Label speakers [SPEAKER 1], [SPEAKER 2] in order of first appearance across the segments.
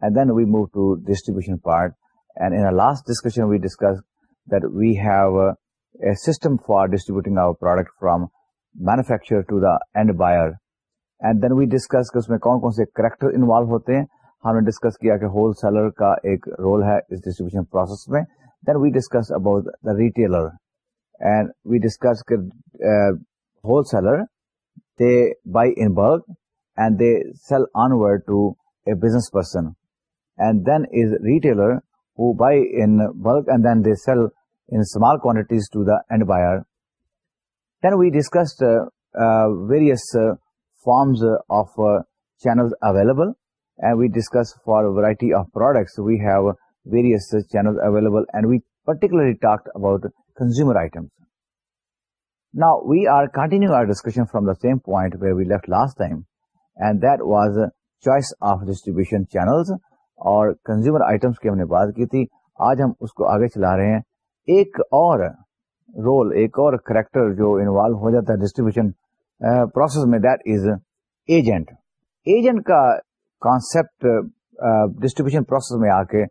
[SPEAKER 1] Last discussion for میں کون کون سے کریکٹر ہوتے ہیں ہم نے ڈسکس کیا ہول سیلر کا ایک رول ہے retailer wholesaler business person and then is retailer who buy in bulk and then they sell in small quantities to the end buyer. Then we discussed uh, uh, various uh, forms of channels available, and we discussed for a variety of products we have various channels available, and we particularly talked about consumer items. Now we are continuing our discussion from the same point where we left last time, and that was choice of distribution channels اور consumer items کی ہم نے بات کی تھی آج ہم اس کو آگے چلا رہے ہیں ایک اور رول ایک اور کریکٹر جو انوالو ہو جاتا ہے ڈسٹریبیوشن پروسیس میں دیٹ از ایجنٹ ایجنٹ کا کانسپٹ ڈسٹریبیوشن پروسیس میں آ کے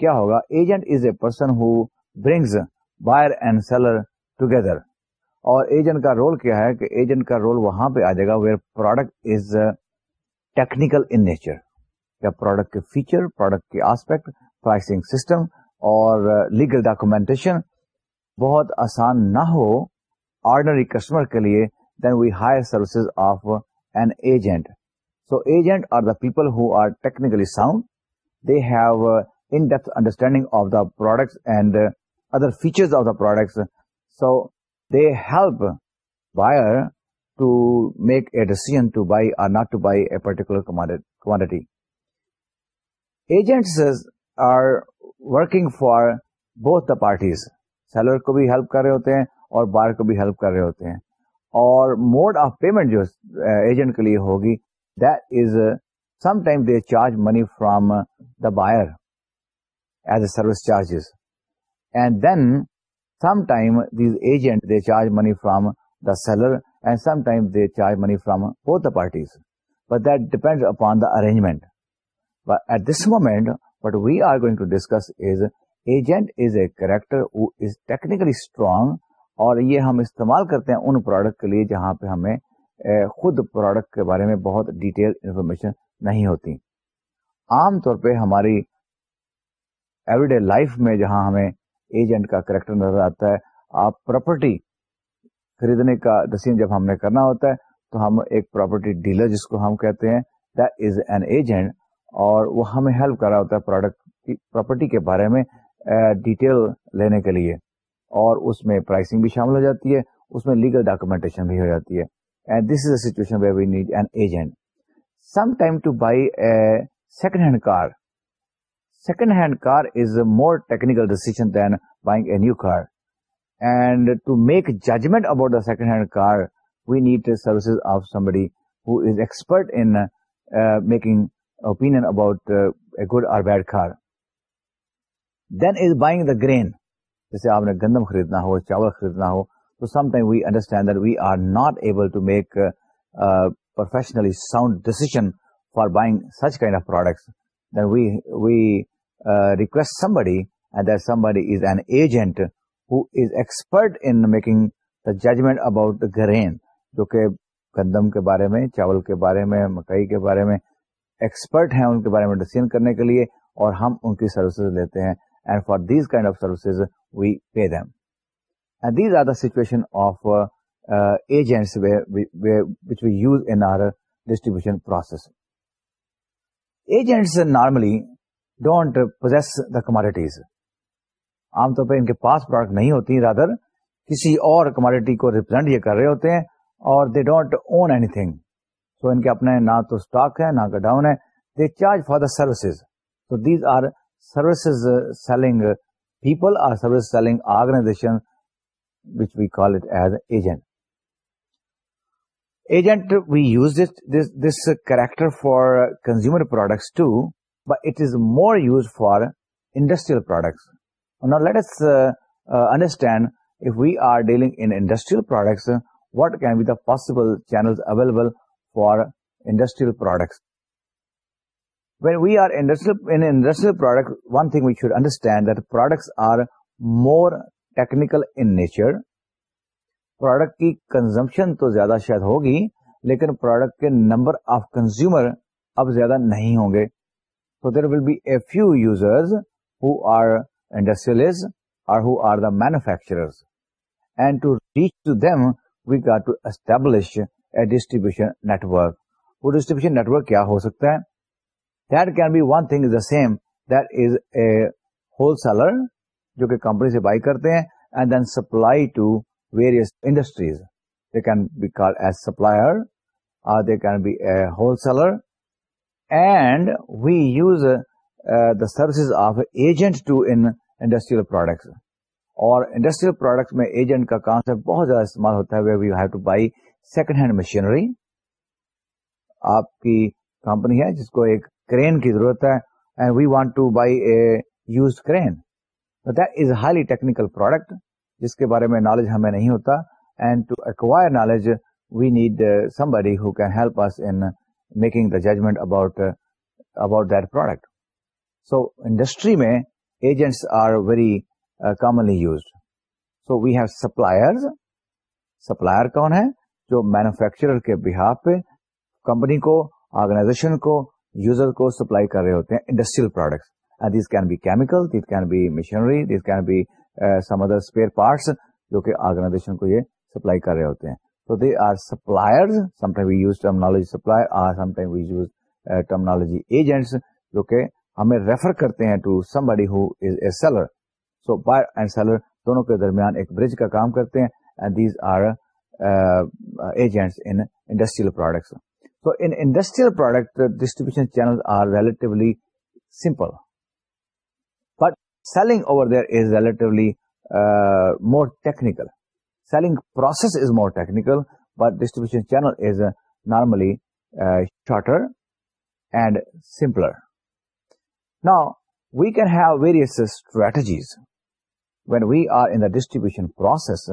[SPEAKER 1] کیا ہوگا agent is a person who brings buyer and seller together اور ایجنٹ کا رول کیا ہے کہ ایجنٹ کا رول وہاں پہ آ جائے گا where product is technical in nature یا پروڈکٹ کے فیچر پروڈکٹ کے آسپیکٹ پرائسنگ سسٹم اور لیگل uh, ڈاکومینٹیشن بہت آسان نہ ہو آرڈنری کسٹمر کے لیے then we hire services of an agent so agent are the people who are technically sound they have in depth understanding of the products and other features of the products so they help buyer to make a decision to buy or not to buy a particular پرٹیکولٹی agents are working for بہت the parties seller کو بھی help کر رہے ہوتے ہیں اور بار کو بھی ہیلپ کر رہے ہوتے ہیں اور موڈ آف پیمنٹ جو ایجنٹ کے لیے ہوگی that is some time they charge money from the buyer as a service charges and then some time these agent they charge money from the seller and some time they charge money from بہت the parties but that depend upon the arrangement at this moment going we are going to discuss is agent is a technically strong اور یہ ہم استعمال کرتے ہیں ان product کے لیے جہاں پہ ہمیں خود پروڈکٹ کے بارے میں بہت ڈیٹیل انفارمیشن نہیں ہوتی عام طور پہ ہماری ایوری ڈے لائف میں جہاں ہمیں ایجنٹ کا کریکٹر نظر آتا ہے آپ پراپرٹی خریدنے کا ڈسیزن جب ہم نے کرنا ہوتا ہے تو ہم ایک پراپرٹی ڈیلر جس کو ہم کہتے ہیں این ایجنٹ اور وہ ہمیں ہیلپ کر رہا ہوتا ہے پروڈکٹ پراپرٹی کے بارے میں ڈیٹیل لینے کے لیے اور اس میں پرائسنگ بھی شامل ہو جاتی ہے اس میں لیگل ڈاکومینٹیشن بھی ہو جاتی ہے and this is a a we need an agent some time to buy second hand car second hand car is more technical decision then buying a new car and to make judgment about the second hand car we need services of somebody who is expert in making opinion about good اور آپ نے گندم خریدنا ہو چاول خریدنا ہو تو agent expert in making judgment about grain جو کہ گندم کے بارے میں چاول کے بارے میں مکئی کے بارے میں ایکسپرٹ ہیں ان کے بارے میں ڈسیزن کرنے کے لیے اور ہم ان کی سروسز لیتے ہیں and for these kind of services we pay them and these are the situation of agents which we use in our distribution process agents normally don't possess the commodities عام طور پہ ان کے پاس پروڈکٹ نہیں ہوتی rather کسی اور commodity کو represent یہ کر رہے ہوتے ہیں اور they don't own anything تو ان کے اپنے نہ تو اسٹاک ہے نہ کا ڈاؤن ہے they charge for the services تو these are services selling people are service selling organization which we call it as agent agent we use this character for consumer products to but it is more use for industrial products نا let us understand if we are dealing industrial products what can be the possible channel available industrial products we we industrial product which should understand that products are more technical product کی consumption تو زیادہ شاید ہوگی لیکن product کے number of consumer اب زیادہ نہیں ہوں گے تو there will be a few users who are industrial اور who are the manufacturer and to reach to them we گ ٹو ایسٹبلش ڈسٹریبیوشن نیٹورک وہ ڈسٹریبیوشن نیٹورک کیا ہو سکتا ہے that can be one thing is the same that is a wholesaler جو کہ company سے بائی کرتے ہیں and and then supply to various industries they they can can be be call as supplier a wholesaler we use the services of agent to industrial products اور industrial products میں agent کا concept بہت زیادہ استعمال ہوتا ہے we have to buy second hand machinery آپ کی کمپنی ہے جس کو ایک کرین کی ضرورت ہے and we want to buy a use crane is highly technical product جس کے بارے میں نالج ہمیں نہیں ہوتا and to acquire knowledge we need somebody who can help us in making the judgment about about that product so industry میں agents are very commonly used so we have supplier supplier کون ہے جو manufacturer کے behalf پہ company کو organization کو user کو supply کر رہے ہوتے ہیں industrial products these these these can can can be be be chemical machinery some other spare parts جو کہ آرگنائزیشن کو یہ سپلائی کر رہے ہوتے ہیں تو they are supplier we use terminology supply terminology agents جو کہ ہمیں ریفر کرتے ہیں to somebody who is a seller so buyer and seller دونوں کے درمیان ایک برج کا کام کرتے ہیں and these are Uh, agents in industrial products. So in industrial products, the distribution channels are relatively simple, but selling over there is relatively uh, more technical. Selling process is more technical, but distribution channel is uh, normally shorter and simpler. Now, we can have various strategies when we are in the distribution process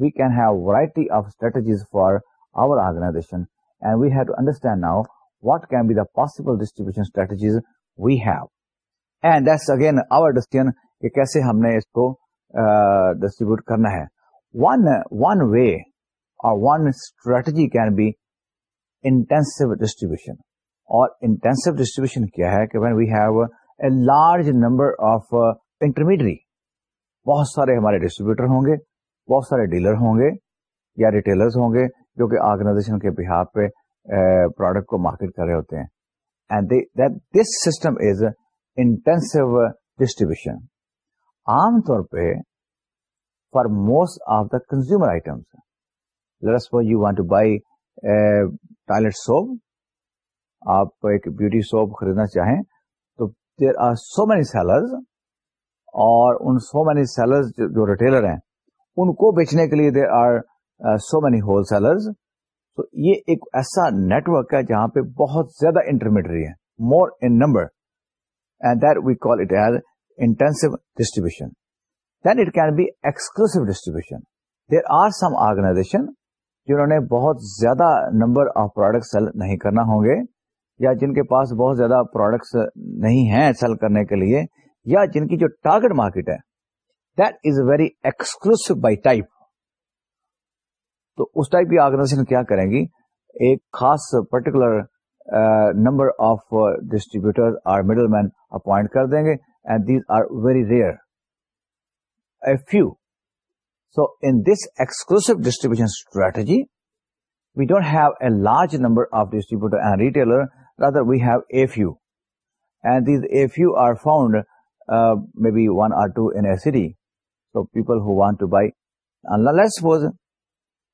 [SPEAKER 1] we can have variety of strategy فارگناسٹینڈ now what case distribution کیا ہے کہ large number of intermediate بہت سارے ہمارے distributor ہوں گے بہت سارے ڈیلر ہوں گے یا ریٹیلرز ہوں گے جو کہ آرگنائزیشن کے بہار پہ پروڈکٹ کو مارکیٹ کر رہے ہوتے ہیں and this system is intensive distribution عام طور پہ for most of the consumer items you want to buy toilet soap آپ ایک بیوٹی سوپ خریدنا چاہیں تو there are so many seller اور ان سو مینی جو ریٹیلر ہیں ان کو بیچنے کے لیے there are so many wholesalers تو یہ ایک ایسا نیٹورک ہے جہاں پہ بہت زیادہ انٹرمیڈری ہے more in number and that we call it as intensive distribution then it can be exclusive distribution there are some organization جنہوں نے بہت زیادہ نمبر آف پروڈکٹ سیل نہیں کرنا ہوں گے یا جن کے پاس بہت زیادہ پروڈکٹس نہیں ہیں سیل کرنے کے لیے یا جن کی جو ٹارگیٹ مارکیٹ ہے is very exclusive by type تو اس ٹائپ کی آرگنائزیشن کیا کریں گی ایک خاص particular number of distributor middleman appoint کر دیں گے and these are very rare a few so in this exclusive distribution strategy we don't have a large number of distributor and retailer we have a few and these a few are found me be one or two and A C D so people who want to buy and let's suppose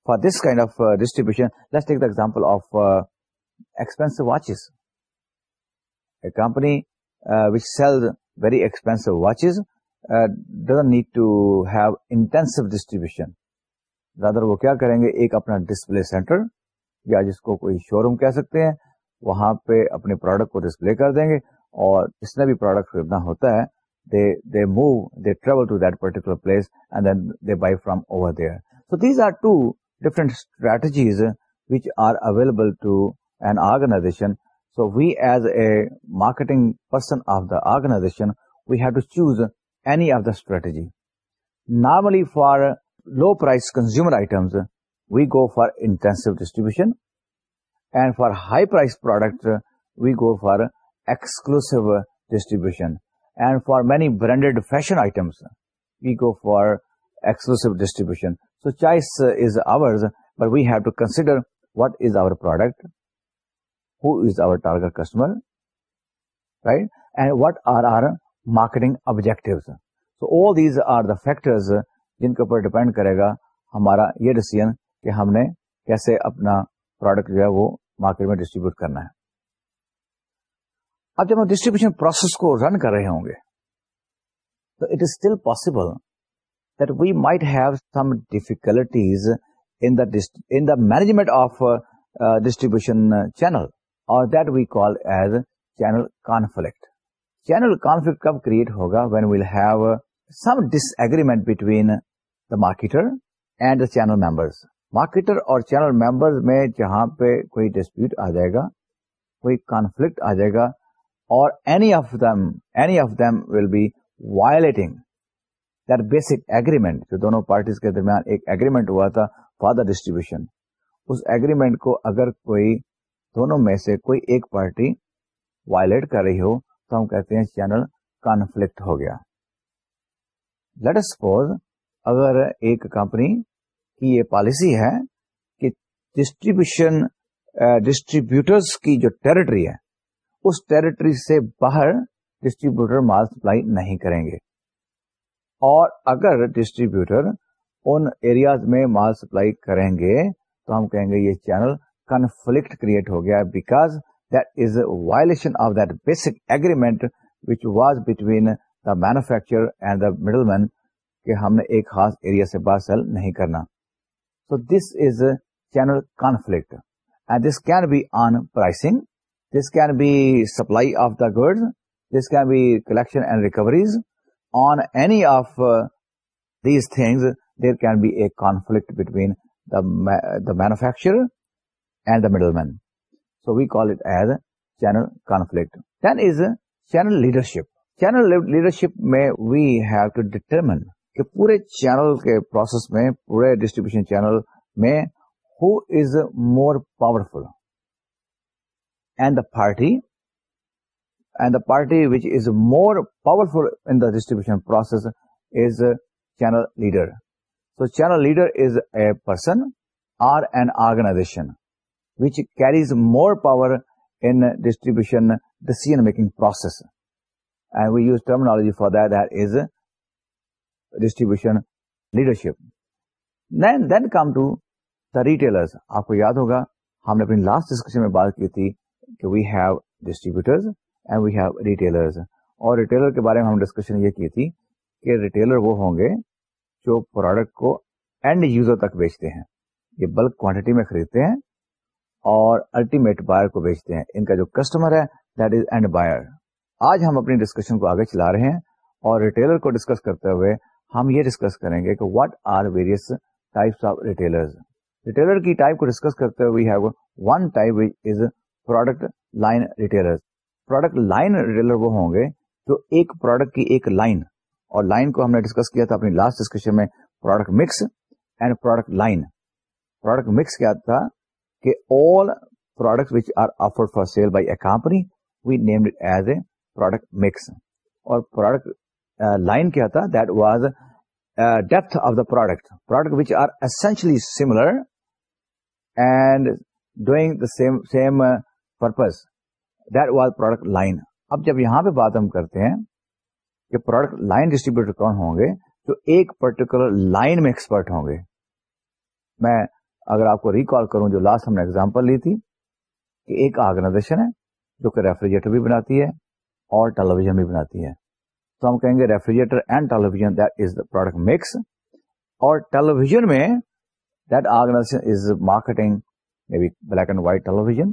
[SPEAKER 1] for this kind of uh, distribution let's take the example of uh, expensive watches a company uh, which sells very expensive watches uh, doesn't need to have intensive distribution rather wo kya karenge ek apna display center ya jisko koi showroom keh sakte hain وہاں پہ اپنے product کو display کر دیں گے اور اس نے بھی پروڈکٹ خریدنا ہوتا ہے they move, they travel to that particular place, and then they buy from over there. So these are two different strategies uh, which are available to an organization. So we as a marketing person of the organization, we have to choose any of the strategy. Normally for low price consumer items, we go for intensive distribution, and for high price products, we go for exclusive distribution. And for many branded fashion items we go for exclusive distribution so what is our product who is our target customer right and what are are marketing objectives so all these are the factors جن کے اوپر depend کرے گا ہمارا یہ decision کہ ہم نے کیسے اپنا پروڈکٹ جو ہے وہ مارکیٹ میں ڈسٹریبیوٹ کرنا ہے اب جب ہم ڈسٹریبیوشن پروسیس کو رن کر رہے ہوں گے تو it is still possible that we might have some difficulties in the management of distribution channel اور that we call as channel conflict channel conflict کب کریٹ ہوگا when we'll have some disagreement between the marketer and the channel members marketer اور channel member میں جہاں پہ کوئی dispute آ جائے گا کوئی کانفلکٹ آ جائے گا بیسک ایگریمنٹ جو دونوں پارٹیز کے درمیان ایک ایگریمنٹ ہوا تھا فادر ڈسٹریبیوشن اس اگریمنٹ کو اگر کوئی دونوں میں سے کوئی ایک پارٹی وائلٹ کر رہی ہو تو ہم کہتے ہیں چینل کانفلکٹ ہو گیا لیٹ سپوز اگر ایک کمپنی کی یہ پالیسی ہے کہ ڈسٹریبیوشن ڈسٹریبیوٹر eh, کی جو ٹیریٹری ہے اس ٹیریٹری سے باہر ڈسٹریبیوٹر مال سپلائی نہیں کریں گے اور اگر ڈسٹریبیوٹر ان ایریاز میں مال سپلائی کریں گے تو ہم کہیں گے یہ چینل کنفلکٹ کریٹ ہو گیا because that is violation of that basic agreement which was between the manufacture and the middle man کہ ہم نے ایک خاص ایریا سے باہر سیل نہیں کرنا so this is channel conflict and this can be on pricing this can be supply of the goods this can be collection and recoveries on any of these things there can be a conflict between the manufacturer and the middleman so we call it as channel conflict then is channel leadership channel leadership میں we have to determine کہ پورے channel کے process میں پورے distribution channel میں who is more powerful and the party and the party which is more powerful in distribution process is channel leader so channel leader is a person or an organization which carries more power in distribution decision making process and we use terminology for that is distribution leadership then then come to the retailer آپ کو یاد ہوگا ہم نے اپنی last discussion میں بات کی تھی کہ we have distributors and we have retailers اور ریٹیلر کے بارے میں ہم ڈسکشن یہ کی تھی کہ ریٹیلر وہ ہوں گے جو پروڈکٹ کو اینڈ یوزر تک بیچتے ہیں یہ بلک کوانٹٹی میں خریدتے ہیں اور الٹیمیٹ بائر کو بیچتے ہیں ان کا جو کسٹمر ہے دیٹ از اینڈ بائر آج ہم اپنی ڈسکشن کو آگے چلا رہے ہیں اور ریٹیلر کو ڈسکس کرتے ہوئے ہم یہ ڈسکس کریں گے کہ what are various types of retailer retailer کی ٹائپ کو ڈسکس کرتے ہوئے one type is product line retailer product line retailer وہ ہوں گے جو ایک پروڈکٹ کی ایک لائن اور لائن کو ہم نے ڈسکس کیا تھا اپنی لاسٹ ڈسکشن میں product mix and product line product mix کیا تھا کہ all product which are offer for sale by a company we named as a product mix اور پروڈکٹ لائن uh, کیا تھا that was depth of the product product which are essentially similar and doing the same same purpose that was product line اب جب یہاں پہ بات ہم کرتے ہیں کہ پروڈکٹ لائن ڈسٹریبیوٹر کون ہوں گے تو ایک پرٹیکولر لائن میں ایکسپرٹ ہوں گے میں اگر آپ کو ریکال کروں جو لاسٹ ہم نے ایگزامپل لی تھی کہ ایک آرگنائزیشن ہے جو کہ ریفریجریٹر بھی بناتی ہے اور ٹیلی ویژن بھی بناتی ہے تو ہم کہیں گے refrigerator and television that is the product mix اور ٹیلی ویژن میں that organization is marketing black and white television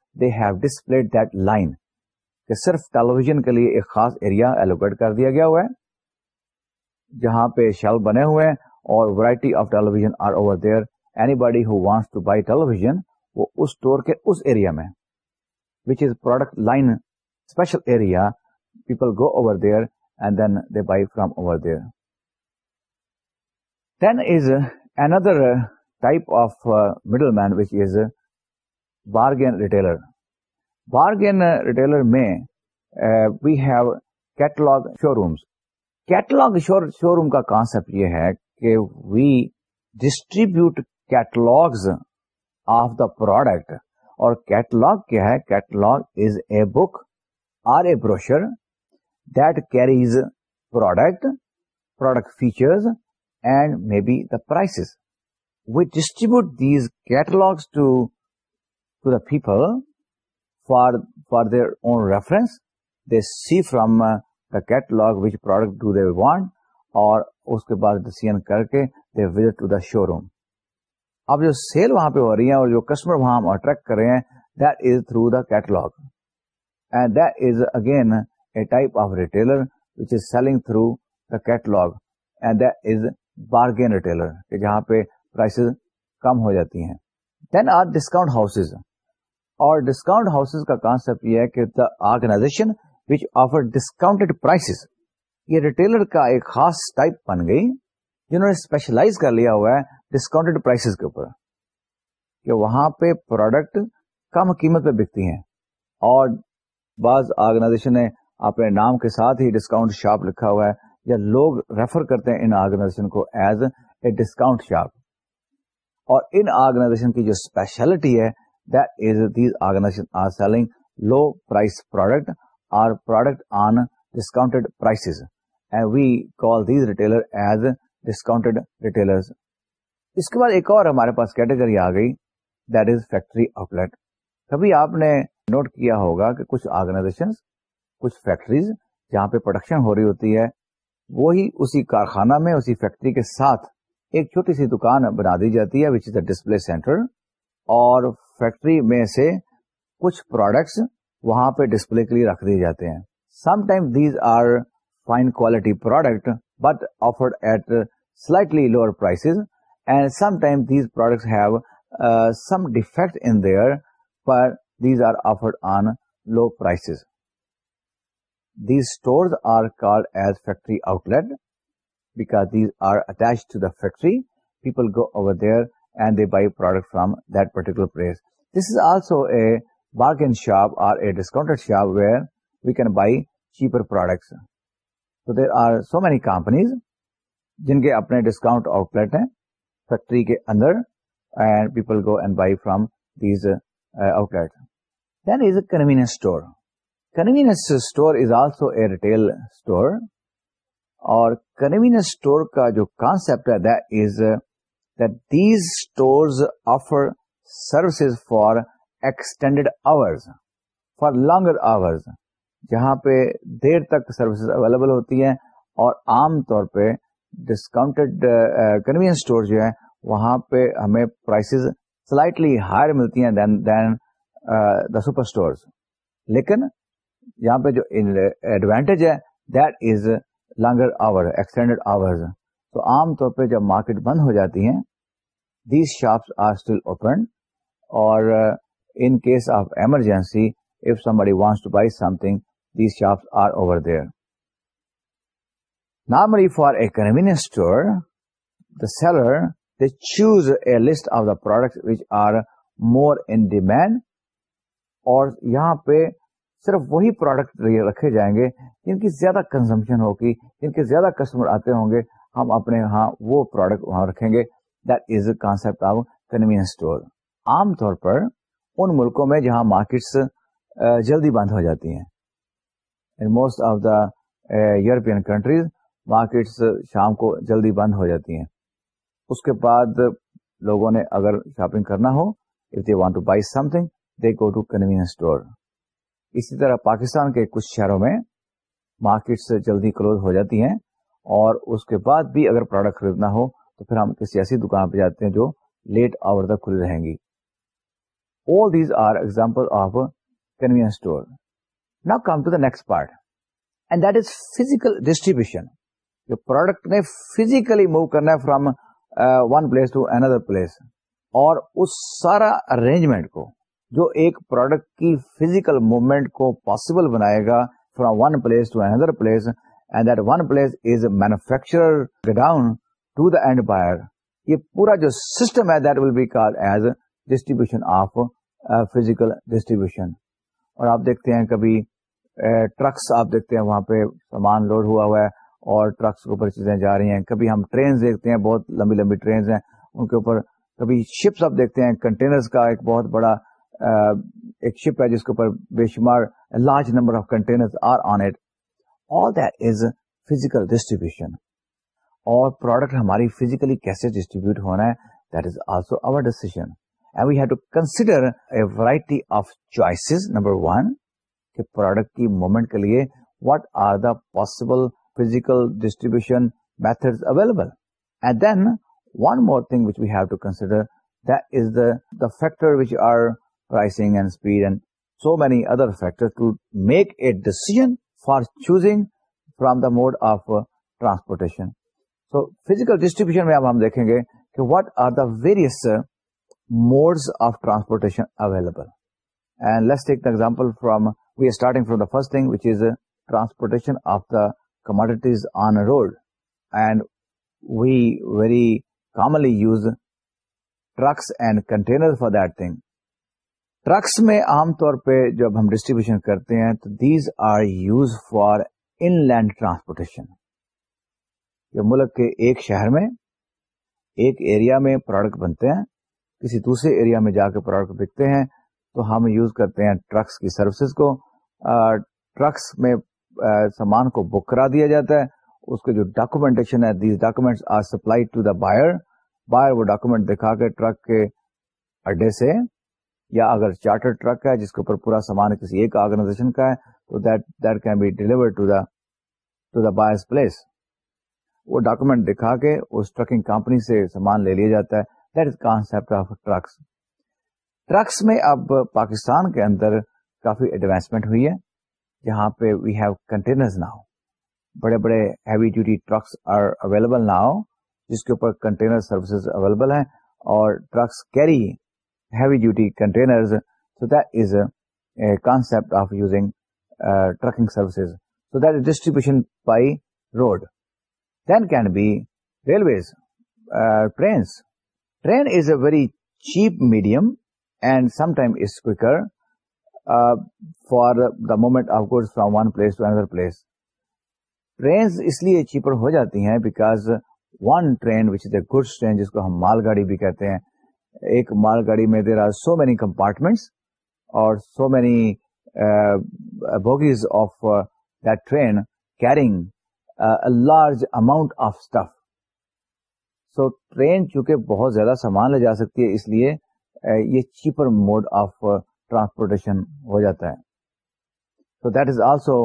[SPEAKER 1] they have that line کہ صرف ٹیلیویژن کے لیے ایک خاص ایریا ایلوکیٹ کر دیا گیا ہوا ہے جہاں پہ شیل بنے ہوئے ہیں اور variety of of are over over over there there there anybody who wants to buy buy وہ اس اس اسٹور کے ایریا ایریا میں which is is product line special people go and then then they from another type middle man which is bargain retailer bargain retailer میں we have catalogue showrooms catalogue showroom کا concept یہ ہے کہ we distribute catalogues of the product اور catalogue کیا ہے catalogue is a book or a brochure that carries product product features and may be the prices we distribute these catalogues to the people for for their own reference the firm the catalogue would want اور اس کے بعد ڈسی کر کے they visit to the showroom اب جو sale وہاں پہ ہو رہی ہے اور جو کسٹمر وہاں ہم اٹریکٹ کر رہے ہیں that is through the catalogue and this again a type of retailer which is selling through the catalogue and this bargain retailer جہاں پہ پرائس کم ہو جاتی ہیں دین آر ڈسکاؤنٹ ہاؤس اور ڈسکاؤنٹ ہاؤسز کا کانسیپٹ یہ ہے کہ the organization which offer discounted prices یہ ریٹیلر کا ایک خاص ٹائپ بن گئی جنہوں نے اسپیشلائز کر لیا ہوا ہے ڈسکاؤنٹڈ پرائسز کے اوپر کہ وہاں پہ پروڈکٹ کم قیمت پہ بکتی ہیں اور بعض آرگنائزیشن نے اپنے نام کے ساتھ ہی ڈسکاؤنٹ شاپ لکھا ہوا ہے یا لوگ ریفر کرتے ہیں ان آرگنائزیشن کو ایز اے ڈسکاؤنٹ شاپ اور ان آرگنائزیشن کی جو اسپیشلٹی ہے ہمارے پاس کیٹیگری آ گئی فیکٹری آؤٹ لیٹ کبھی آپ نے نوٹ کیا ہوگا کہ کچھ آرگنائزیشن کچھ فیکٹریز جہاں پہ پروڈکشن ہو رہی ہوتی ہے وہی اسی کارخانہ میں اسی فیکٹری کے ساتھ ایک چھوٹی سی دکان بنا دی جاتی ہے which is a display centre اور فیکٹری میں سے کچھ پروڈکٹس وہاں پہ ڈسپلے کے لیے رکھ دیے جاتے ہیں some time these are fine quality product but offered at slightly lower and some time these products have some defect in their پر these are offered on low prices these stores are called as factory outlet back these are attach to the factory people go our and they buy product from that particular place. This is also a bargain shop or a discounted shop where we can buy cheaper products. So there are so many companies جن کے اپنے discount outlet ہیں factory کے اندر and people go and buy from these outlet then is a convenience store convenience store is also a retail store اور convenience store کا جو concept ہے that is that these stores offer services for extended hours, for longer hours, جہاں پہ دیر تک services available ہوتی ہیں اور عام طور پہ ڈسکاؤنٹڈ کنوینئنس اسٹور جو ہے وہاں پہ ہمیں پرائسز سلائٹلی ہائر ملتی ہیں سپر اسٹورز uh, لیکن یہاں پہ جو ایڈوانٹیج ہے that is longer hour extended hours تو عام طور پہ جب مارکیٹ بند ہو جاتی ہیں these shops are still open اور in case of emergency if somebody wants to buy something these shops are over there normally for a convenience store the seller they choose a list of the product which are more in demand اور یہاں پہ صرف وہی product رکھے جائیں گے جن کی زیادہ کنزمپشن ہوگی جن کے زیادہ کسٹمر آتے ہوں گے ہم اپنے ہاں وہ پروڈکٹ وہاں رکھیں گے that is a concept of convenience store عام طور پر ان ملکوں میں جہاں مارکیٹس جلدی بند ہو جاتی ہیں in most of the European countries markets شام کو جلدی بند ہو جاتی ہیں اس کے بعد لوگوں نے اگر شاپنگ کرنا ہو if they want to buy something they go to convenience store اسی طرح پاکستان کے کچھ شہروں میں مارکیٹس جلدی کلوز ہو جاتی ہیں اور اس کے بعد بھی اگر پروڈکٹ خریدنا ہو تو پھر ہم کسی ایسی دکان پہ جاتے ہیں جو لیٹ آور تک کھلی رہیں گی all these are example of convenience store نا come to the next part and that is the distribution جو پروڈکٹ نے فزیکلی موو کرنا ہے from one place to another place اور اس سارا ارینجمنٹ کو جو ایک پروڈکٹ کی فزیکل موومنٹ کو پاسبل بنائے گا from one place to another place and that one place is manufacture down یہ پورا جو سسٹم ہے that will be call as distribution distribution of اور آپ دیکھتے ہیں کبھی ٹرکس uh, آپ دیکھتے ہیں وہاں پہ سامان لوڈ ہوا ہوا ہے اور ٹرکس کے اوپر چیزیں جا رہی ہیں کبھی ہم ٹرینز دیکھتے ہیں بہت لمبی لمبی ٹرینز ہیں ان کے اوپر کبھی شپس آپ دیکھتے ہیں کنٹینرز کا ایک بہت بڑا uh, ایک شپ ہے جس کے اوپر بے شمار large number of containers are on it physical distribution اور پروڈکٹ ہماری فیزیکلی کیسے ڈسٹریبیوٹ ہونا ہے موومنٹ کے لیے what are the possible physical distribution method available for choosing from the mode of transportation so physical distribution میں اب ہم دیکھیں گے کہ what are the various modes of transportation available and take the example from we are starting from the first thing which is transportation of the commodities on road and we very commonly use trucks and container for that thing trucks میں عام طور پہ جب ہم distribution کرتے ہیں تو these are use for inland transportation ملک کے ایک شہر میں ایک ایریا میں پروڈکٹ بنتے ہیں کسی دوسرے ایریا میں جا کے پروڈکٹ بکتے ہیں تو ہم یوز کرتے ہیں ٹرکس کی سروسز کو ٹرکس میں سامان کو بک کرا دیا جاتا ہے اس کے جو ڈاکومینٹیشن ہے these documents are supply to the buyer buyer وہ ڈاکومینٹ دکھا کے ٹرک کے اڈے سے یا اگر چارٹر ٹرک ہے جس کے اوپر پورا سامان کسی ایک آرگنائزیشن کا ہے تو that that can be deliver place وہ ڈاکومینٹ دکھا کے اس ٹرکنگ کمپنی سے سامان لے لیا جاتا ہے that is of trucks trucks میں اب پاکستان کے اندر کافی ایڈوانسمنٹ ہوئی ہے جہاں پہ وی ہیو کنٹینرز نہ بڑے بڑے heavy duty trucks are available نہ جس کے اوپر کنٹینر سروسز اویلیبل ہیں اور trucks carry heavy duty containers so that is by of using trucking services so that is distribution by road then can be and very cheap medium and some time for the moment of one from one place place trains اس لیے cheaper ہو جاتی ہیں because one train which is a goods train جس کو ہم مال گاڑی بھی کہتے ہیں ایک مال گاڑی میں there are so many compartments اور so many bogies of then carrying large amount of stuff so train چونکہ بہت زیادہ سامان لے جا سکتی ہے اس لیے یہ چیپر موڈ آف ٹرانسپورٹیشن ہو جاتا ہے so that is also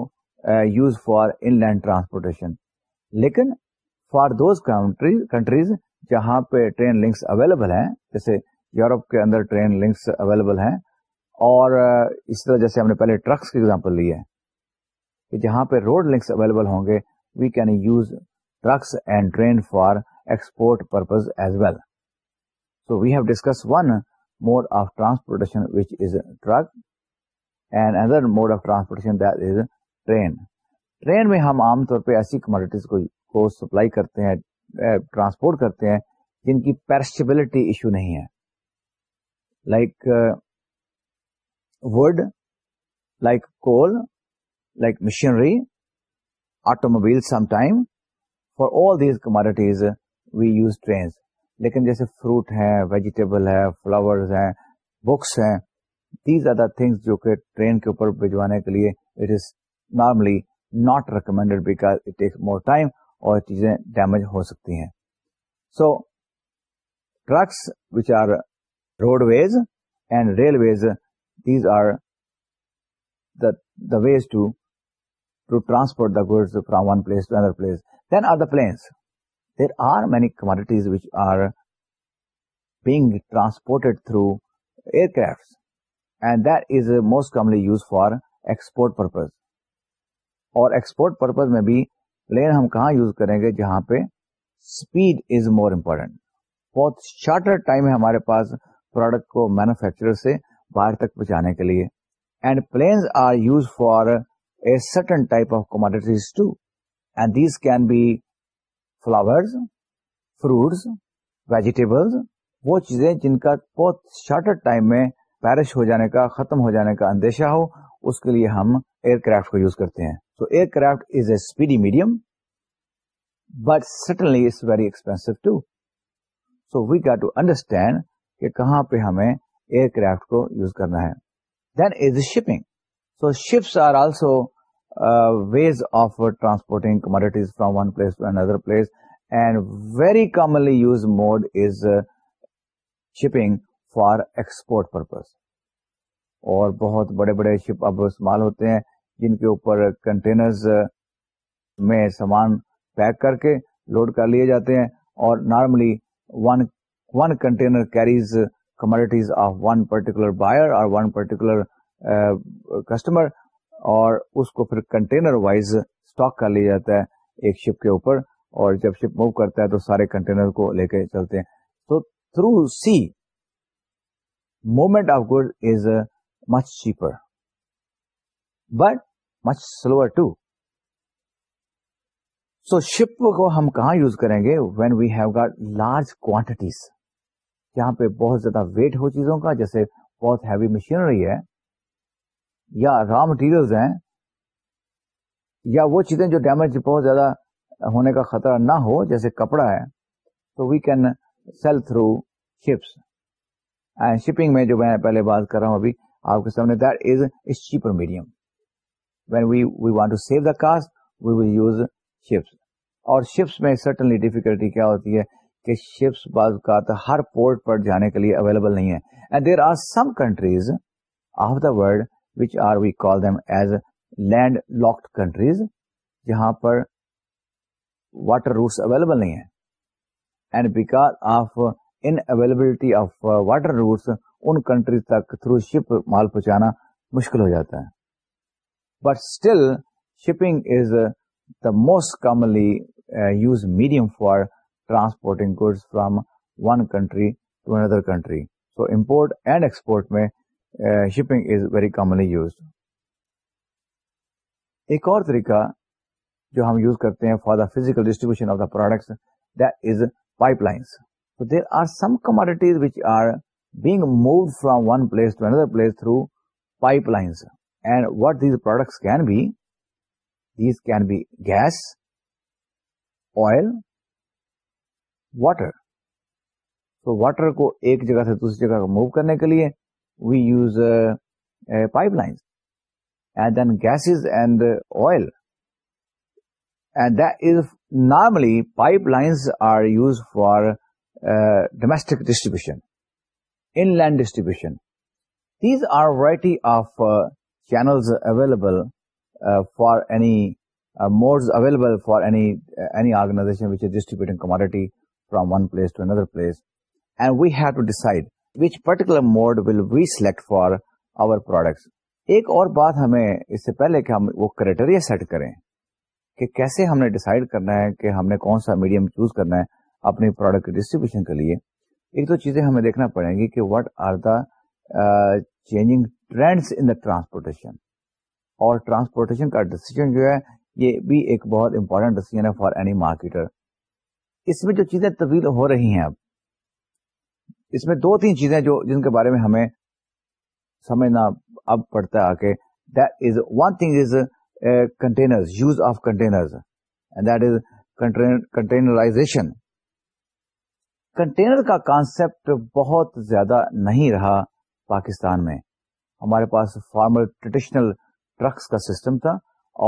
[SPEAKER 1] use for inland transportation لیکن فار دوز کنٹریز جہاں پہ ٹرین لنکس اویلیبل ہیں جیسے یورپ کے اندر ٹرین لنکس اویلیبل ہیں اور اس طرح جیسے ہم نے پہلے ٹرکس کی ایگزامپل لی ہے کہ جہاں پہ روڈ لنکس اویلیبل ہوں گے we can use trucks and train for export purpose as well we have discuss one mode of transportation which is truck and other mode of transportation train میں ہم عام طور پہ ایسی کموڈیٹیز کو supply کرتے ہیں ٹرانسپورٹ کرتے ہیں جن کی پیرسٹیبلٹی ایشو نہیں ہے like wood like coal like machinery automobile for all these commodities we use trains لیکن جیسے فروٹ ہیں ویجیٹیبل ہے فلاورز ہیں بکس ہیں دیز آر دا تھنگس جو کہ ٹرین کے اوپر بھجوانے کے لیے it is normally not recommended because it more time اور چیزیں ڈیمیج ہو سکتی ہیں so trucks which are roadways and railways these are the ways to to transport the good from one place to place then are the planes there are many commodities which are being transport through aircraft and this most commonly use for export purpose اور export purpose میں بھی plane ہم کہاں use کریں گے جہاں پہ speed is more important بہت شارٹر ٹائم ہے ہمارے پاس پروڈکٹ کو مینوفیکچر سے باہر تک پہنچانے کے لیے and planes are use for a certain type of to and these can be flowers fruits vegetables وہ چیزیں جن کا بہت شارٹر ٹائم میں پیرش ہو جانے کا ختم ہو جانے کا اندیشہ ہو اس کے لیے ہم ایئر کرافٹ کو یوز کرتے ہیں aircraft is a speedy medium but certainly is very expensive too so we get to understand کہ کہاں پہ ہمیں ایئر کرافٹ کو یوز کرنا ہے then is shipping so ships are also ways of transporting commodities from one place to another place and very commonly use mode is shipping for export purpose اور بہت بڑے بڑے شپ اب استعمال ہوتے ہیں جن کے اوپر کنٹینرز میں سامان پیک کر کے لوڈ کر لیے جاتے ہیں اور normally one one container carries commodities of one particular buyer اور ون پرٹیکولر کسٹمر اور اس کو پھر کنٹینر وائز اسٹاک کر لیا جاتا ہے ایک شپ کے اوپر اور جب شپ موو کرتا ہے تو سارے کنٹینر کو لے کے چلتے ہیں تو through sea movement of good is much cheaper but much slower to so ship کو ہم کہاں یوز کریں گے when we have got large پہ بہت زیادہ ویٹ ہو چیزوں کا جیسے بہت ہیوی مشینری ہے یا را مٹیریل ہیں یا وہ چیزیں جو ڈیمیج بہت زیادہ ہونے کا خطرہ نہ ہو جیسے کپڑا ہے تو we can sell through ships and shipping میں جو میں پہلے بات کر رہا ہوں ابھی آپ کے سامنے that is a cheaper medium when we we want to save the cost ships اور شپس میں سرٹنلی ڈیفیکلٹی کیا ہوتی ہے کہ شپس بعض اوقات ہر پورٹ پر جانے کے لیے اویلیبل نہیں ہے لینڈ لاکڈ کنٹریز جہاں پر واٹر روٹس اویلیبل نہیں ہے مال پہنچانا مشکل ہو جاتا ہے but still shipping is the most commonly use medium for transporting goods from one country to another country so import and export میں shipping is very commonly used ایک اور طریقہ جو ہم یوز کرتے ہیں for the physical distribution of the products pipelines there are some commodities which are being move from one place to another place through pipelines and what these products can be can be gas oil water so water کو ایک جگہ سے دوسری جگہ کو move کرنے کے لیے we use pipeline then gas and oil and normally pipelines are use for domestic distribution in land distribution these are variety of channels available uh, uh, uh, ایک اور بات ہمیں اس سے پہلے کہ ہم وہ کریٹیریا سیٹ کریں کہ کیسے ہم نے ڈیسائڈ کرنا ہے کہ ہم نے کون سا میڈیم چوز کرنا ہے اپنی اپنے ڈسٹریبیوشن کے لیے ایک تو چیزیں ہمیں دیکھنا پڑیں گی کہ what are the changing trends in the transportation اور ٹرانسپورٹیشن کا ڈیسیجن جو ہے یہ بھی ایک بہت امپورٹنٹ ڈسیزن ہے فار اینی مارکیٹر اس میں جو چیزیں تبدیل ہو رہی ہیں اب اس میں دو تین چیزیں جو جن کے بارے میں ہمیں سمجھنا اب پڑتا ہے آ کے that is one thing is container container use of that is containerization container کا کانسپٹ بہت زیادہ نہیں رہا پاکستان میں ہمارے پاس فارمل ٹریڈیشنل ٹرکس کا سسٹم تھا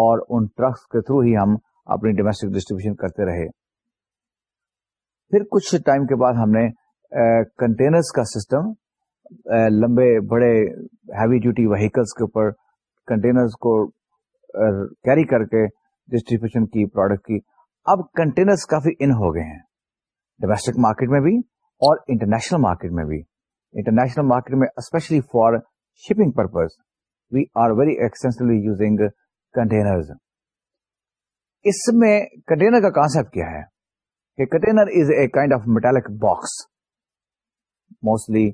[SPEAKER 1] اور ان ٹرکس کے تھرو ہی ہم اپنی ڈومیسٹک ڈسٹریبیوشن کرتے رہے پھر کچھ ٹائم کے بعد ہم نے کنٹینرس کا سسٹم لمبے بڑے ہیوی ڈیوٹی وہیکلس کے اوپر کنٹینرس کو کیری کر کے ڈسٹریبیوشن کی پروڈکٹ کی اب کنٹینرس کافی ان ہو گئے ہیں ڈومسٹک مارکیٹ میں بھی اور انٹرنیشنل مارکیٹ میں بھی انٹرنیشنل مارکیٹ میں especially for shipping purpose we are very extensively using containers. اس میں کنٹینر کا کانسپٹ کیا ہے کہ container is a kind of metallic box mostly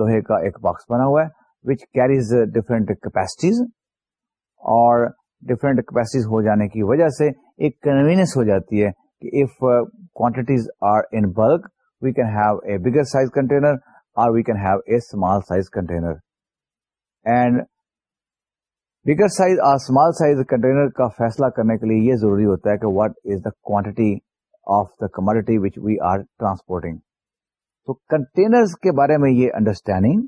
[SPEAKER 1] لوہے کا ایک باکس بنا ہوا ہے وچ کیریز ڈفرنٹ اور ڈفرنٹ ہو جانے کی وجہ سے ایک کنوینئنس ہو جاتی ہے کہ if quantities are in bulk we can have a bigger size container اور we can have a small size container and bigger size اور اسمال سائز کنٹینر کا فیصلہ کرنے کے لیے یہ ضروری ہوتا ہے کہ what is the quantity of the commodity which we are transporting تو کنٹینرز کے بارے میں یہ انڈرسٹینڈنگ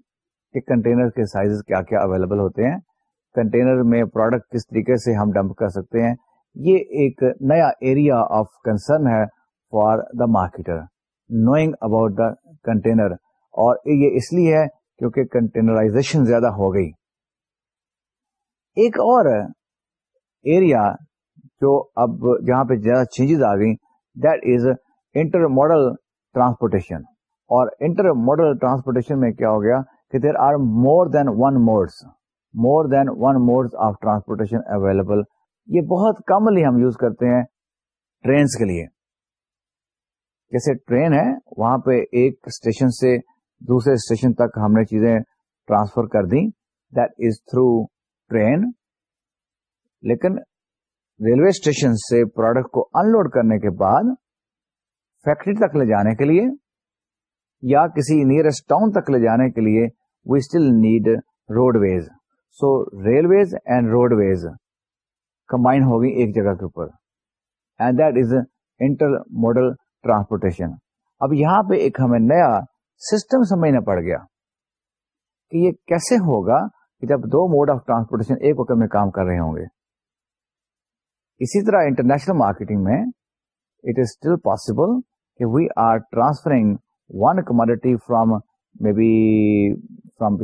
[SPEAKER 1] کہ کنٹینر کے سائز کیا کیا اویلیبل ہوتے ہیں کنٹینر میں پروڈکٹ کس طریقے سے ہم ڈمپ کر سکتے ہیں یہ ایک نیا ایریا آف کنسرن ہے for the marketer knowing about the container اور یہ اس لیے ہے کیونکہ کنٹینرائزیشن زیادہ ہو گئی ایک اور ایریا جو اب جہاں پہ زیادہ چینجز آ گئی that is intermodal transportation اور انٹر ماڈل ٹرانسپورٹیشن میں کیا ہو گیا کہ there are more than one modes more than one modes of transportation available یہ بہت کملی ہم یوز کرتے ہیں ٹرینس کے لیے جیسے ٹرین ہے وہاں پہ ایک اسٹیشن سے دوسرے اسٹیشن تک ہم نے چیزیں ٹرانسفر کر دیٹ از تھرو ٹرین لیکن ریلوے اسٹیشن سے پروڈکٹ کو انلوڈ کرنے کے بعد فیکٹری تک لے جانے کے لیے یا کسی نیئرسٹ ٹاؤن تک لے جانے کے لیے we still need roadways so railways and roadways combine ہوگی ایک جگہ کے اوپر and that is intermodal transportation اب یہاں پہ ایک ہمیں نیا سسٹم سمجھنا پڑ گیا کہ یہ کیسے ہوگا کہ جب دو موڈ آف ٹرانسپورٹیشن ایک وقت میں کام کر رہے ہوں گے اسی طرح انٹرنیشنل مارکیٹنگ میں it it is still possible کہ we we are are transferring one from from be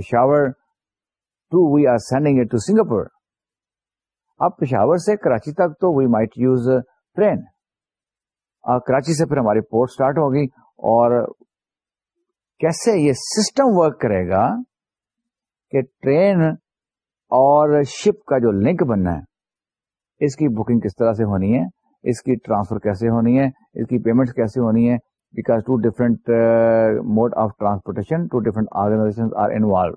[SPEAKER 1] Peshawar to to sending Singapore اب پشاور سے کراچی تک تو we might use train Karachi سے پھر ہماری پورٹ اسٹارٹ ہوگی اور کیسے یہ سسٹم ورک کرے گا کہ ٹرین اور شپ کا جو لنک بننا ہے اس کی بکنگ کس طرح سے ہونی ہے اس کی ٹرانسفر کیسے ہونی ہے اس کی پیمنٹ کیسے ہونی ہے because to different mode of transportation to organization are involve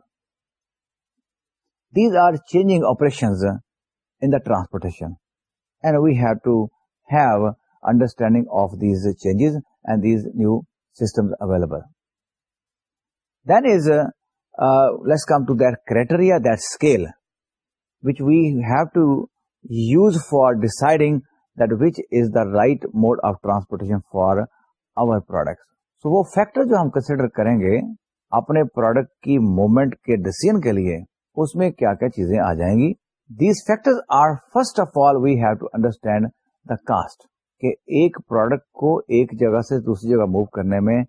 [SPEAKER 1] these are changing operation transportation and we have understanding of these changes and these new systems available the is لیسوٹ criteria دل which we've to use for deciding this the right mode of transportation for our product so وہ factor جو ہم consider کریں گے اپنے product کی movement کے decision کے لیے اس میں کیا کیا چیزیں آ جائیں گی these factor are first of all we have to understand the cost کہ ایک پروڈکٹ کو ایک جگہ سے دوسری جگہ موو کرنے میں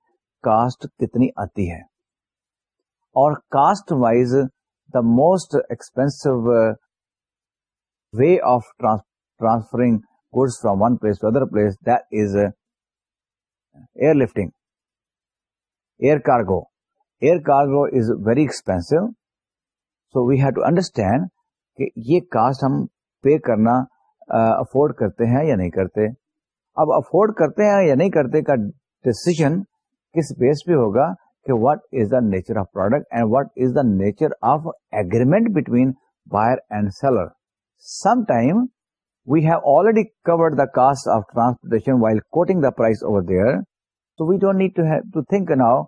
[SPEAKER 1] کاسٹ کتنی آتی ہے اور cost wise the most expensive way of transferring goods from one place to other place this year lifting air cargo air cargo is very expensive so we have to understand کہ یہ cost ہم پے کرنا afford uh, کرتے ہیں یا نہیں کرتے اب افورڈ کرتے ہیں یا نہیں کرتے کا ڈسیزن کس بیس پہ ہوگا کہ what is the nature of product and what the nature of agreement have already covered the cost of transportation while quoting the price over there تو we don't need to think now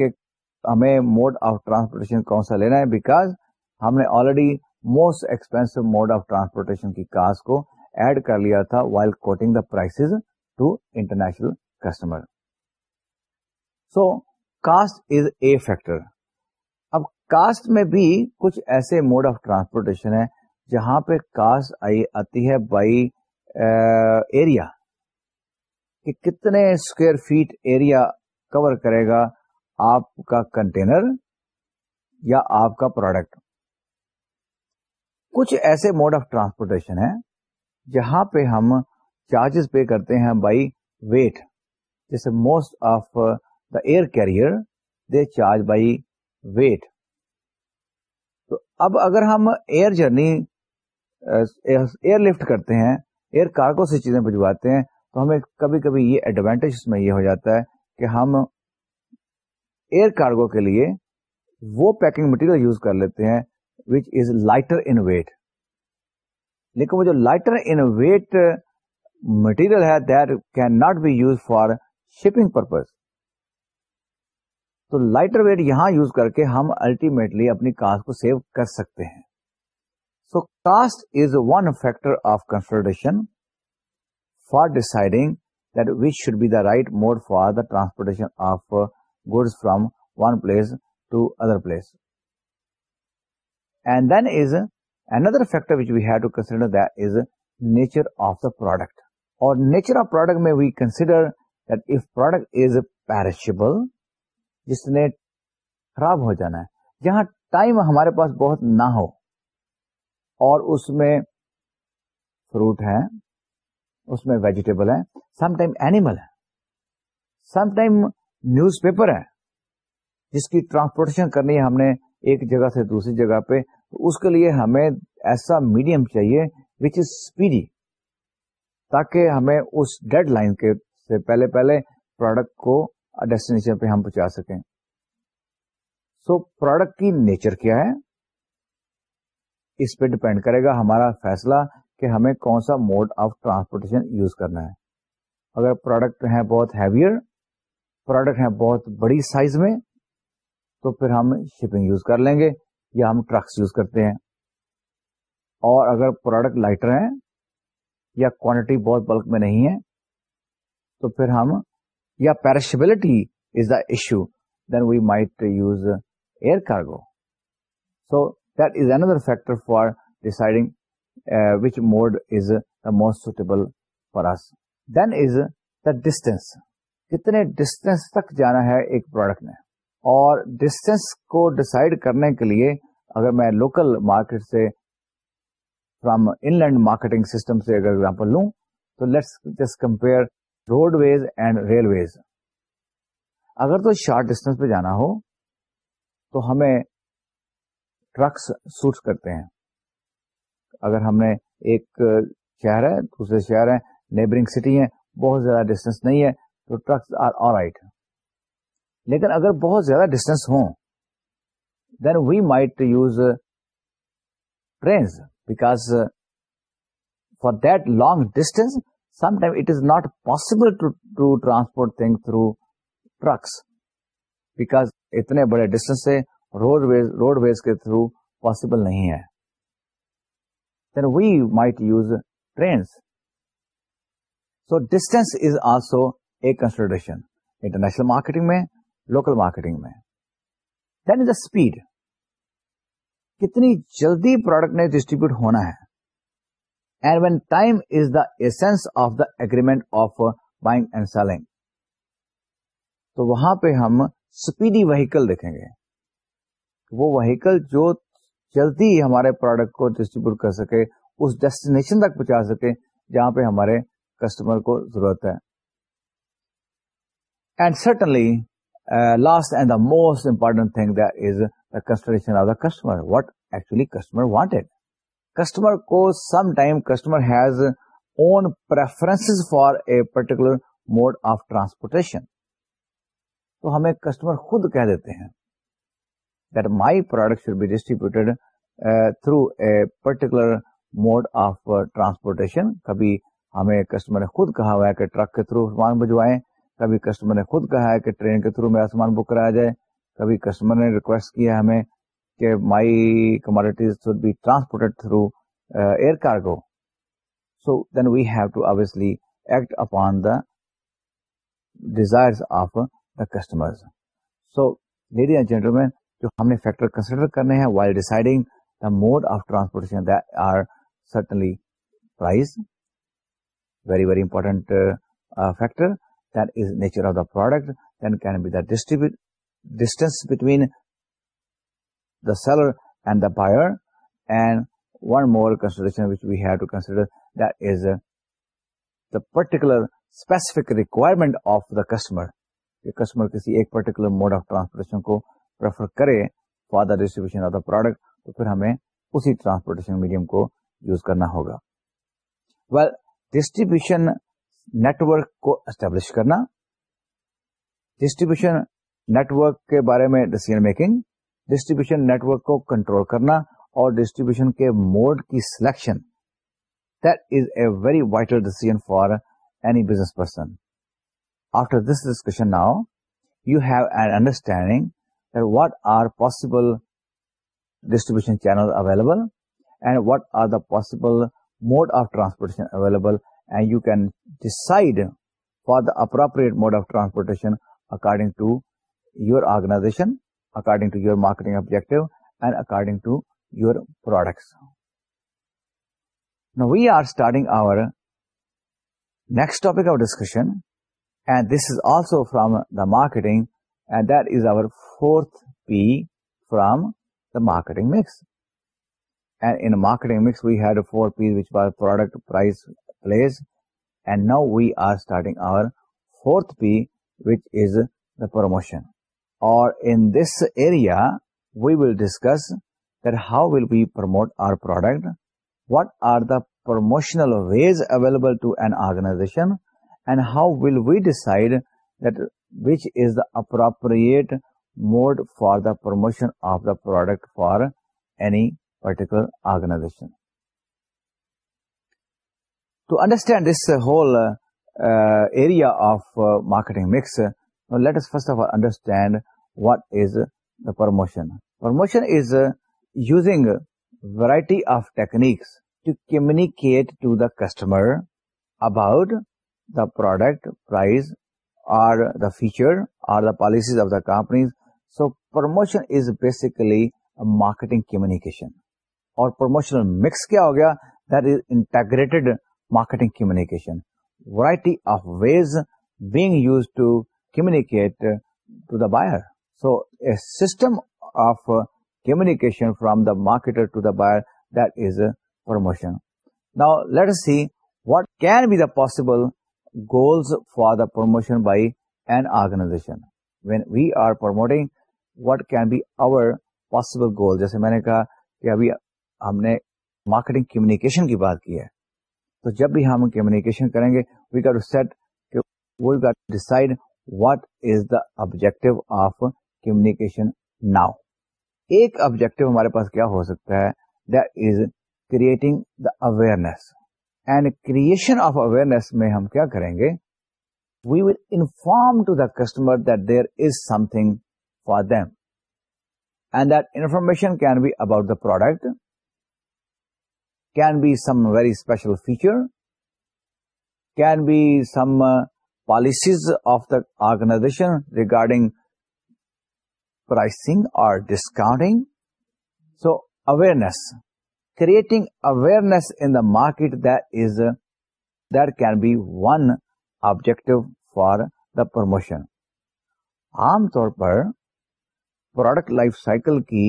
[SPEAKER 1] کہ ہمیں mode of transportation کون سا لینا ہے because ہم نے already most expensive mode of transportation کی کاسٹ کو ایڈ کر لیا تھا while quoting the prices to international customer so cost is a factor اب کاسٹ میں بھی کچھ ایسے موڈ آف ٹرانسپورٹیشن ہے جہاں پہ کاسٹ آئی آتی ہے بائی ایریا uh, کہ کتنے اسکوئر فیٹ ایریا کور کرے گا آپ کا کنٹینر یا آپ کا پروڈکٹ کچھ ایسے موڈ آف ٹرانسپورٹیشن ہے جہاں پہ ہم چارجز پے کرتے ہیں بائی ویٹ جیسے most of air carrier they charge by weight تو اب اگر ہم ایئر جرنی ایئر لفٹ کرتے ہیں ایئر کارگو سے چیزیں بھجواتے ہیں تو ہمیں کبھی کبھی یہ ایڈوانٹیج اس میں یہ ہو جاتا ہے کہ ہم ایئر کارگو کے لیے وہ پیکنگ مٹیریل یوز کر لیتے ہیں وچ از لائٹر ان ویٹ لیکن وہ جو لائٹر ان ویٹ مٹیریل ہے that can not be use for shipping purpose تو لائٹر ویٹ یہاں یوز کر کے ہم الٹیمیٹلی اپنی کاسٹ کو سیو کر سکتے ہیں so cost is one factor of consideration for deciding that which should be the right mode for the transportation of goods from one place to other place and then is N other factor which we have to consider دیکر of the product اور nature of product میں we consider دف product is perishable جس نے خراب ہو جانا ہے جہاں ٹائم ہمارے پاس بہت نہ ہو اور اس میں فروٹ ہے اس میں ویجیٹیبل ہے سم ٹائم اینیمل ہے سم ٹائم نیوز پیپر ہے جس کی ٹرانسپورٹیشن کرنی ہے ہم نے ایک جگہ سے دوسری جگہ پہ اس کے لیے ہمیں ایسا میڈیم چاہیے وچ از اسپیڈی تاکہ ہمیں اس ڈیڈ لائن کے سے پہلے پہلے پروڈکٹ کو ڈیسٹینیشن پہ ہم پہنچا سکیں سو پروڈکٹ کی نیچر کیا ہے اس پہ ڈپینڈ کرے گا ہمارا فیصلہ کہ ہمیں کون سا موڈ آف ٹرانسپورٹیشن یوز کرنا ہے اگر پروڈکٹ ہیں بہت ہیویئر پروڈکٹ ہیں بہت بڑی سائز میں تو پھر ہم شپنگ یوز کر لیں گے یا ہم ٹرکس یوز کرتے ہیں اور اگر پروڈکٹ لائٹر ہیں یا کوانٹٹی بہت بلک میں نہیں ہے تو پھر ہم یا perishability is the issue then we might use air cargo so that is another factor for deciding which mode is the most suitable for then is the distance کتنے ڈسٹینس تک جانا ہے ایک پروڈکٹ نے اور ڈسٹینس کو ڈسائڈ کرنے کے لیے اگر میں لوکل مارکیٹ سے from inland marketing system سے اگر ایگزامپل لوں تو let's just compare roadways and railways اگر تو شارٹ ڈسٹینس پہ جانا ہو تو ہمیں ٹرکس سوٹ کرتے ہیں اگر ہم نے ایک شہر ہے دوسرے شہر ہیں نیبرنگ سٹی ہیں بہت زیادہ ڈسٹینس نہیں ہے تو ٹرکس آر آل رائٹ لیکن اگر بہت زیادہ ڈسٹینس ہوں then we might use trains because for that long distance it is not possible transport thing through trucks because اتنے بڑے ڈسٹینس سے روڈ ویز روڈ ویز کے تھرو پاسبل نہیں ہے then we might use trains so distance is also a consideration international marketing میں local marketing میں then is a speed کتنی جلدی پروڈکٹ نے ڈسٹریبیوٹ ہونا ہے and when time is the essence of the agreement of buying and selling تو وہاں پہ ہم اسپیڈی وہیکل دیکھیں گے وہ وہیکل جو جلدی ہمارے پروڈکٹ کو ڈسٹریبیوٹ کر سکے اس ڈیسٹینیشن تک پہنچا سکے جہاں پہ ہمارے کسٹمر کو ضرورت ہے and certainly last and the most important thing the is consideration of the customer what actually customer wanted customer کو some time customer has own for a particular mode of transportation تو ہمیں customer خود کہہ دیتے ہیں that my product should be distributed through a particular mode of transportation کبھی ہمیں customer نے خود کہا ہوا ہے کہ ٹرک کے تھرو سامان بھجوائیں کبھی کسٹمر نے خود کہا ہے کہ ٹرین کے تھرو میرا سامان بک کرایا جائے کبھی کسٹمر نے ریکویسٹ کیا ہمیں کہ my commodities should be transported through air cargo so then we have to obviously act upon the desire of the customer consider کرنے ہیں while deciding the mode of transportation there certainly price very very important factor that is nature of the product then can be distribute distance between seller and the buyer and one more consideration the particular specific requirement of the customer customer کسی ایک particular mode of transportation کو distribution product تو پھر ہمیں اسی transportation medium کو use کرنا ہوگا ویل ڈسٹریبیوشن نیٹورک کو اسٹیبلش کرنا ڈسٹریبیوشن نیٹورک کے بارے میں ڈیسیژ میکنگ ڈسٹریبیوشن نیٹورک کو کنٹرول کرنا اور ڈسٹریبیوشن کے موڈ کی selection that is a very vital decision for any business person after this discussion now you have an understanding what are possible distribution channel available and what are the possible mode of transportation available and you can decide for the appropriate mode of transportation according to your organization according to you marketing to your product P from the marketing now we are starting our fourth P was the promotion or in this area, we will discuss that how will we promote our product, what are the promotional ways available to an organization, and how will we decide that which is the appropriate mode for the promotion of the product for any particular organization. To understand this whole uh, area of uh, marketing mix, now uh, let us first of all understand what promotion promotion is using variety of techniques to communicate to the customer about the product price or the feature or the policies of the companies so promotion is basically marketing communication اور promotion mix کیا ہو گیا that is integration variety of ways being use to communicate to the buyer so a sum of communication from the marketer to the buyer that is promotion now let see what can be the possible goals for the promotion by an organization when we are promoting what can be our possible goal جیسے میں نے کہا کہ ابھی ہم نے marketing communication کی بات کی ہے تو جب بھی ہم کمیونیکیشن کریں گے we key to set we wait decide what is the objective of communication now ایک آبجیکٹو ہمارے پاس کیا ہو سکتا ہے creating the awareness and creation of awareness میں ہم کیا کریں گے we will inform to the customer that there is some thing for them and that information can be about the product can be some very special feature can be some policies of the organization regarding price اور discounting so awareness creating awareness in the market then be one objective for the promotion عام طور پر product life cycle کی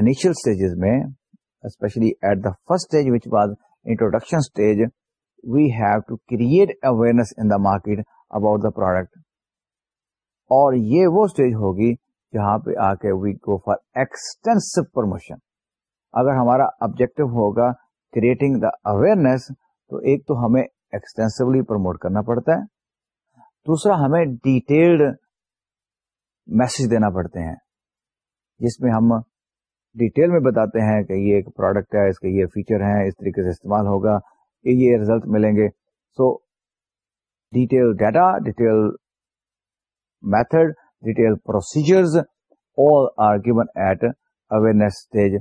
[SPEAKER 1] initial stages میں especially at the first stage which was introduction stage we have to create awareness in the market about the product اور یہ وہ stage ہوگی جہاں پہ آ کے we go for extensive promotion اگر ہمارا آبجیکٹو ہوگا کریٹنگ دا اویئرنیس تو ایک تو ہمیں ایکسٹینسولی پروموٹ کرنا پڑتا ہے دوسرا ہمیں ڈیٹیلڈ میسج دینا پڑتے ہیں جس میں ہم ڈیٹیل میں بتاتے ہیں کہ یہ ایک پروڈکٹ ہے اس کے یہ فیچر ہیں اس طریقے سے استعمال ہوگا یہ ریزلٹ ملیں گے so detail data detail method detail procedures are given at awareness stage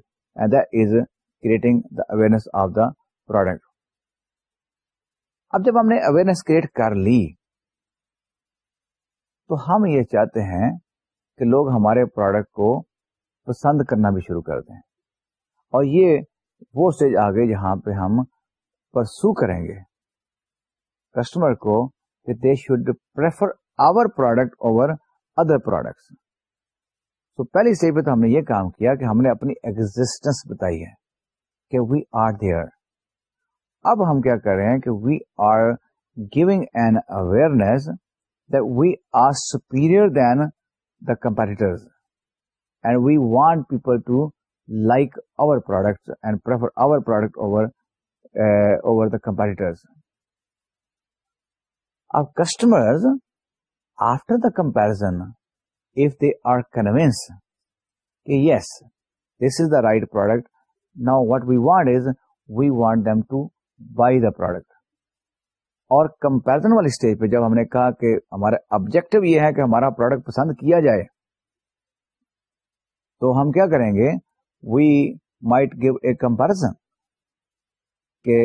[SPEAKER 1] دیئٹنگ the awareness of the product اب جب ہم نے اویئرنیس کریٹ کر لی تو ہم یہ چاہتے ہیں کہ لوگ ہمارے پروڈکٹ کو پسند کرنا بھی شروع کر دیں اور یہ وہ اسٹیج آ گئے جہاں پہ ہم پرسو کریں گے کسٹمر کو کہ they should prefer our product over other products so پہلی اسٹیج پہ تو ہم نے یہ کام کیا کہ ہم نے اپنی ایگزٹینس بتائی ہے کہ وی آر دیئر اب ہم کیا کر رہے ہیں کہ we are giving an awareness they are superior then the competitors and we want people to like our product and prefer our product over over the competitors اب customers after the comparison if they are convince کہ yes this is the right product نا what we want is we want them to buy the product اور comparison والی stage پہ جب ہم نے کہا کہ ہمارا آبجیکٹو یہ ہے کہ ہمارا پروڈکٹ پسند کیا جائے تو ہم کیا کریں گے we might give a comparison کہ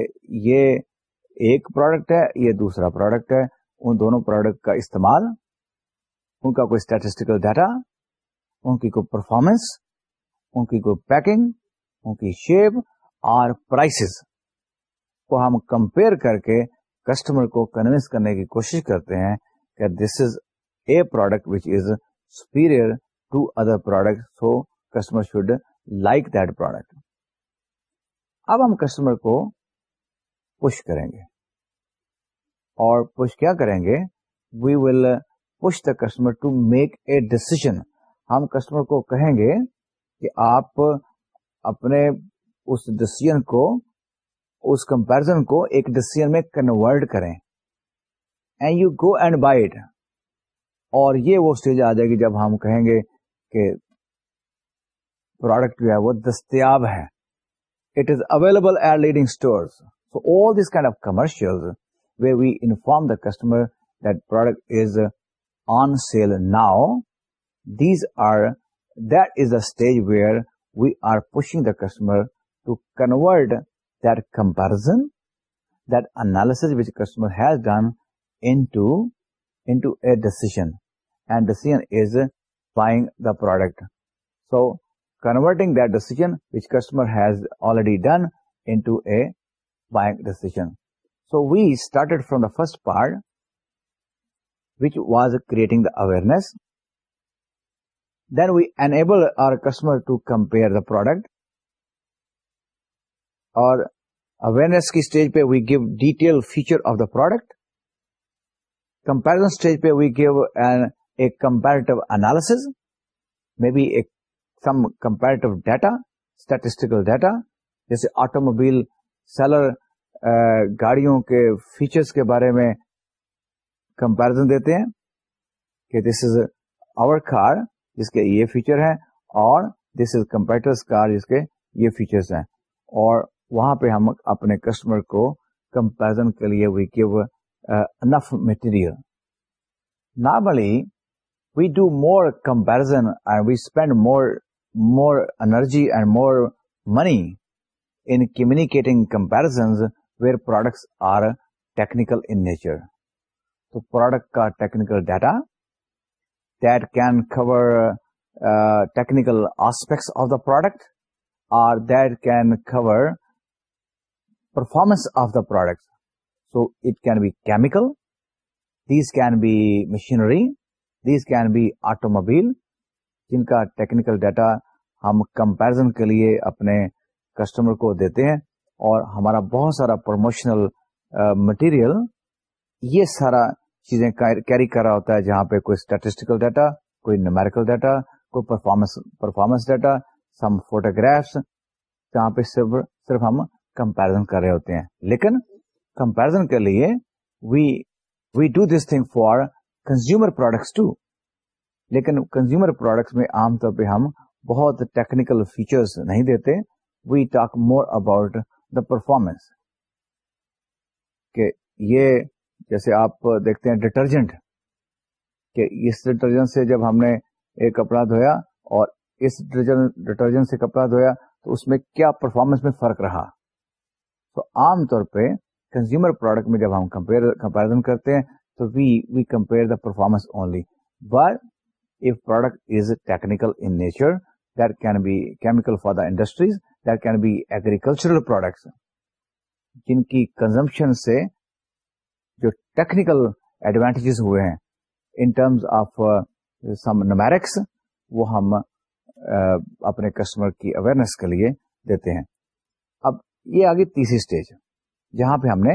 [SPEAKER 1] یہ ایک پروڈکٹ ہے یہ دوسرا پروڈکٹ ہے ان دونوں پروڈکٹ کا استعمال ان کا کوئی اسٹیٹسٹیکل ڈیٹا ان کی کوئی پرفارمنس ان کی کوئی پیکنگ ان کی شیپ اور پرائسز کو ہم کمپیئر کر کے کسٹمر کو کنوینس کرنے کی کوشش کرتے ہیں کہ this is a product which is superior to other product so customer should like that product اب ہم کسٹمر کو پش کریں گے اور پش کیا کریں گے we will the customer to make a decision ہم کسٹمر کو کہیں گے کہ آپ اپنے اس ڈسیزن کو اس کمپیرزن کو ایک ڈسیزن میں کنورٹ کریں and you go and buy it اور یہ وہ اسٹیج آ جائے گی جب ہم کہیں گے کہ پروڈکٹ جو ہے وہ دستیاب ہے it is available at leading store kind of commercial way we inform the customer that product is on sale now. That is the stage where we are pushing the customer to convert that comparison, that analysis which customer has done into a decision, and decision is buying the product. So converting that decision which customer has already done into a buying decision. So we started from the first part awareness then we enable customer the product اور awareness کی stage پہ we give detail feature of the product comparison stage پہ we give an a comparative analysis میں data statistical data جیسے automobile seller گاڑیوں کے feature کے بارے میں کمپیرزن دیتے ہیں کہ دس از اوور کار جس کے یہ فیچر ہیں اور دس از کار جس کے یہ فیچرس ہیں اور وہاں پہ ہم اپنے کسٹمر کو کمپیرزن کے لیے we give enough material normally we do more comparison and we spend more more energy and more money in communicating comparisons where products are technical in nature تو پروڈکٹ کا technical data that can cover technical aspects of the product اور that can cover performance of the product so it can be chemical these can be machinery these can be automobile جن کا technical data ہم comparison کے لیے اپنے customer کو دیتے ہیں اور ہمارا بہت سارا پروموشنل مٹیریل یہ سارا چیزیں کیری کر رہا ہوتا ہے جہاں پہ کوئی اسٹیٹسٹیکل ڈیٹا کوئی نیومیریکل ڈیٹا کوئی performance performance data some photographs جہاں پہ صرف صرف ہم کمپیرزن کر رہے ہوتے ہیں لیکن کمپیرزن کے لیے we we do this thing for consumer products too لیکن کنزیومر پروڈکٹس میں عام طور پہ ہم بہت ٹیکنیکل فیچرس نہیں دیتے we talk more about the performance کہ یہ جیسے آپ دیکھتے ہیں ڈٹرجنٹ کہ اس ڈٹرجنٹ سے جب ہم نے ایک کپڑا دھویا اور اس ڈٹرجنٹ سے کپڑا دھویا تو اس میں کیا پرفارمنس میں فرق رہا تو عام طور پہ کنزیومر پروڈکٹ میں جب ہم کمپیرزن کرتے ہیں تو we we compare the performance only but if product is technical in nature there can be chemical for the industries there can be agricultural products جن کی کنزمپشن سے ٹیکنیکل ایڈوانٹیجز ہوئے ہیں in terms of some numerics وہ ہم uh, اپنے customer کی awareness کے لیے دیتے ہیں اب یہ آگے تیسری اسٹیج جہاں پہ ہم نے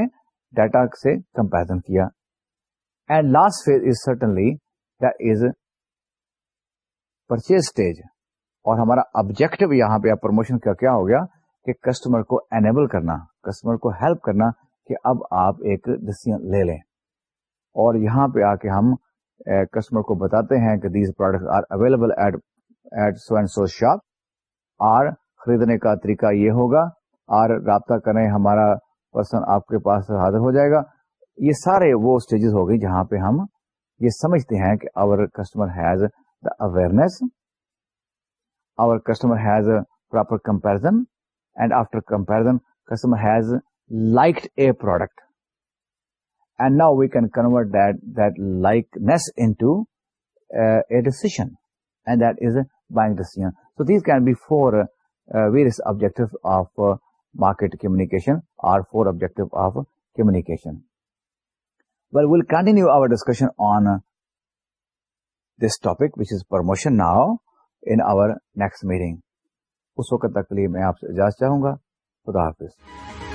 [SPEAKER 1] ڈیٹا سے کمپیرزن کیا and last phase is certainly purchase stage اور ہمارا آبجیکٹو یہاں پہ پروموشن کا کیا ہو گیا کہ کسٹمر کو اینبل کرنا کسٹمر کو ہیلپ کرنا کہ اب آپ ایک ڈسیزن لے لیں اور یہاں پہ آ کے ہم کسٹمر کو بتاتے ہیں کہ these product are available at at so so and shop are خریدنے کا طریقہ یہ ہوگا آر رابطہ کریں ہمارا پرسن آپ کے پاس حاضر ہو جائے گا یہ سارے وہ ہو ہوگی جہاں پہ ہم یہ سمجھتے ہیں کہ our customer has the awareness our customer has proper comparison and after comparison customer has like a product نا نیکسٹ میٹنگ اس وقت تکلیف میں آپ سے اجازت چاہوں گا خدا حافظ